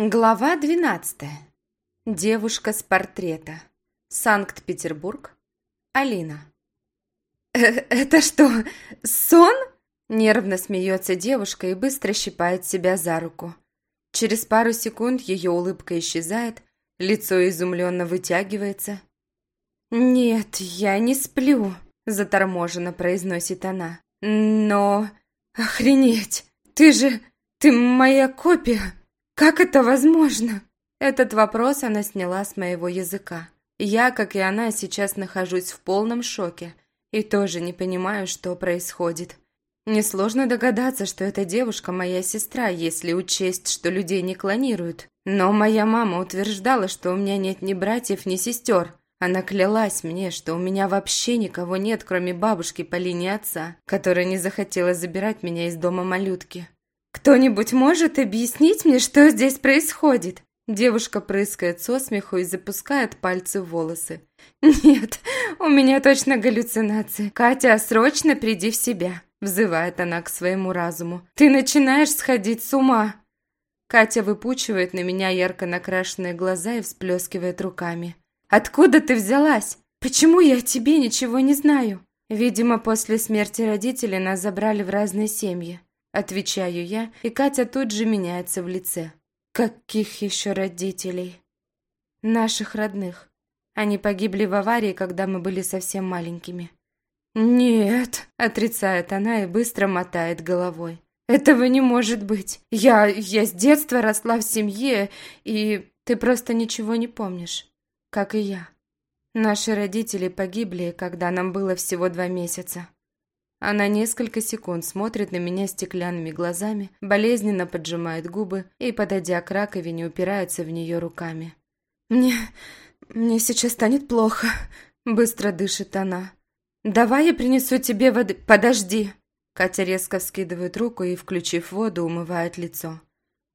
Глава 12. Девушка с портрета. Санкт-Петербург. Алина. «Э «Это что, сон?» Нервно смеется девушка и быстро щипает себя за руку. Через пару секунд ее улыбка исчезает, лицо изумленно вытягивается. «Нет, я не сплю», – заторможенно произносит она. «Но... охренеть! Ты же... ты моя копия!» «Как это возможно?» Этот вопрос она сняла с моего языка. Я, как и она, сейчас нахожусь в полном шоке и тоже не понимаю, что происходит. Несложно догадаться, что эта девушка моя сестра, если учесть, что людей не клонируют. Но моя мама утверждала, что у меня нет ни братьев, ни сестер. Она клялась мне, что у меня вообще никого нет, кроме бабушки по линии отца, которая не захотела забирать меня из дома малютки. «Кто-нибудь может объяснить мне, что здесь происходит?» Девушка прыскает со смеху и запускает пальцы в волосы. «Нет, у меня точно галлюцинации. Катя, срочно приди в себя!» Взывает она к своему разуму. «Ты начинаешь сходить с ума!» Катя выпучивает на меня ярко накрашенные глаза и всплескивает руками. «Откуда ты взялась? Почему я о тебе ничего не знаю?» Видимо, после смерти родителей нас забрали в разные семьи. Отвечаю я, и Катя тут же меняется в лице. Каких еще родителей? Наших родных. Они погибли в аварии, когда мы были совсем маленькими. «Нет», — отрицает она и быстро мотает головой. «Этого не может быть. Я... я с детства росла в семье, и ты просто ничего не помнишь, как и я. Наши родители погибли, когда нам было всего два месяца. Она несколько секунд смотрит на меня стеклянными глазами, болезненно поджимает губы и, подойдя к раковине, упирается в нее руками. «Мне... мне сейчас станет плохо», — быстро дышит она. «Давай я принесу тебе воды...» «Подожди!» Катя резко вскидывает руку и, включив воду, умывает лицо.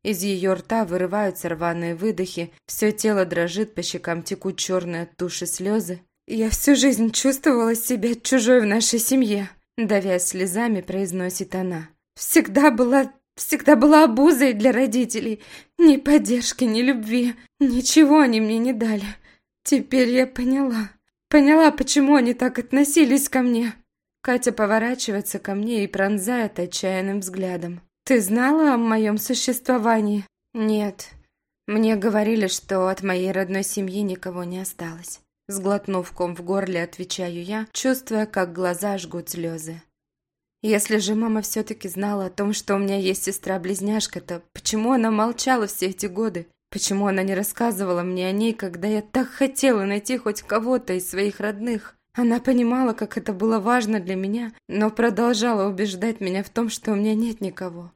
Из ее рта вырываются рваные выдохи, все тело дрожит, по щекам текут черные от туши слезы. «Я всю жизнь чувствовала себя чужой в нашей семье», Давясь слезами, произносит она. «Всегда была... всегда была обузой для родителей. Ни поддержки, ни любви. Ничего они мне не дали. Теперь я поняла. Поняла, почему они так относились ко мне». Катя поворачивается ко мне и пронзает отчаянным взглядом. «Ты знала о моем существовании?» «Нет. Мне говорили, что от моей родной семьи никого не осталось». Сглотнув ком в горле, отвечаю я, чувствуя, как глаза жгут слезы. Если же мама все-таки знала о том, что у меня есть сестра-близняшка, то почему она молчала все эти годы? Почему она не рассказывала мне о ней, когда я так хотела найти хоть кого-то из своих родных? Она понимала, как это было важно для меня, но продолжала убеждать меня в том, что у меня нет никого.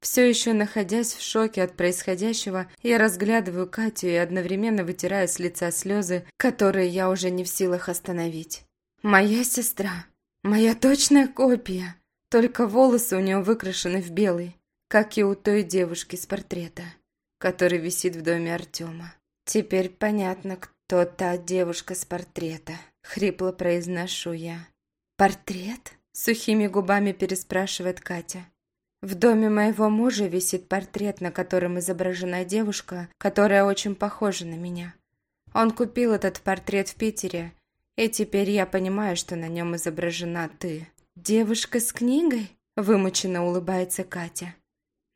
Все еще находясь в шоке от происходящего, я разглядываю Катю и одновременно вытираю с лица слезы, которые я уже не в силах остановить. Моя сестра. Моя точная копия. Только волосы у нее выкрашены в белый, как и у той девушки с портрета, который висит в доме Артема. Теперь понятно, кто та девушка с портрета. Хрипло произношу я. «Портрет?» — сухими губами переспрашивает Катя. В доме моего мужа висит портрет, на котором изображена девушка, которая очень похожа на меня. Он купил этот портрет в Питере, и теперь я понимаю, что на нем изображена ты. Девушка с книгой? Вымученно улыбается Катя.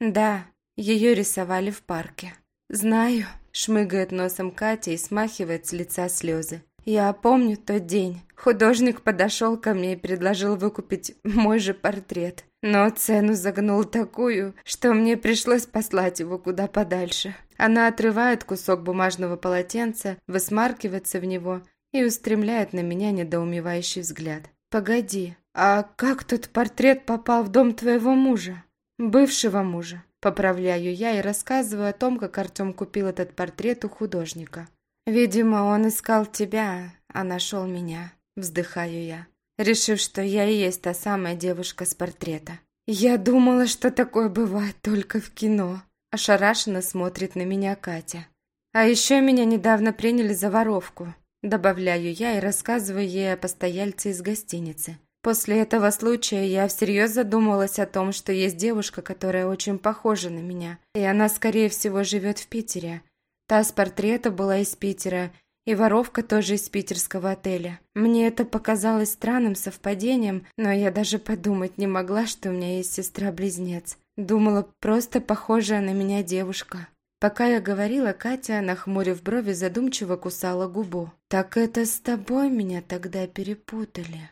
Да, ее рисовали в парке. Знаю, шмыгает носом Катя и смахивает с лица слезы. Я помню тот день. Художник подошел ко мне и предложил выкупить мой же портрет. Но цену загнул такую, что мне пришлось послать его куда подальше. Она отрывает кусок бумажного полотенца, высмаркивается в него и устремляет на меня недоумевающий взгляд. «Погоди, а как тот портрет попал в дом твоего мужа? Бывшего мужа?» Поправляю я и рассказываю о том, как Артем купил этот портрет у художника. «Видимо, он искал тебя, а нашел меня», — вздыхаю я решив, что я и есть та самая девушка с портрета. «Я думала, что такое бывает только в кино», – ошарашенно смотрит на меня Катя. «А еще меня недавно приняли за воровку», – добавляю я и рассказываю ей о постояльце из гостиницы. После этого случая я всерьез задумалась о том, что есть девушка, которая очень похожа на меня, и она, скорее всего, живет в Питере. Та с портрета была из Питера, и воровка тоже из питерского отеля. Мне это показалось странным совпадением, но я даже подумать не могла, что у меня есть сестра-близнец. Думала, просто похожая на меня девушка. Пока я говорила, Катя, нахмурив брови, задумчиво кусала губу. «Так это с тобой меня тогда перепутали?»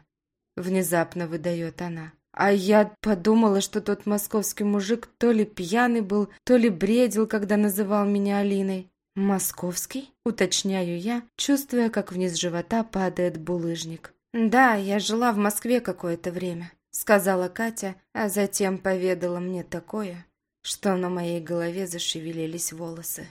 Внезапно выдает она. А я подумала, что тот московский мужик то ли пьяный был, то ли бредил, когда называл меня Алиной. «Московский?» – уточняю я, чувствуя, как вниз живота падает булыжник. «Да, я жила в Москве какое-то время», – сказала Катя, а затем поведала мне такое, что на моей голове зашевелились волосы.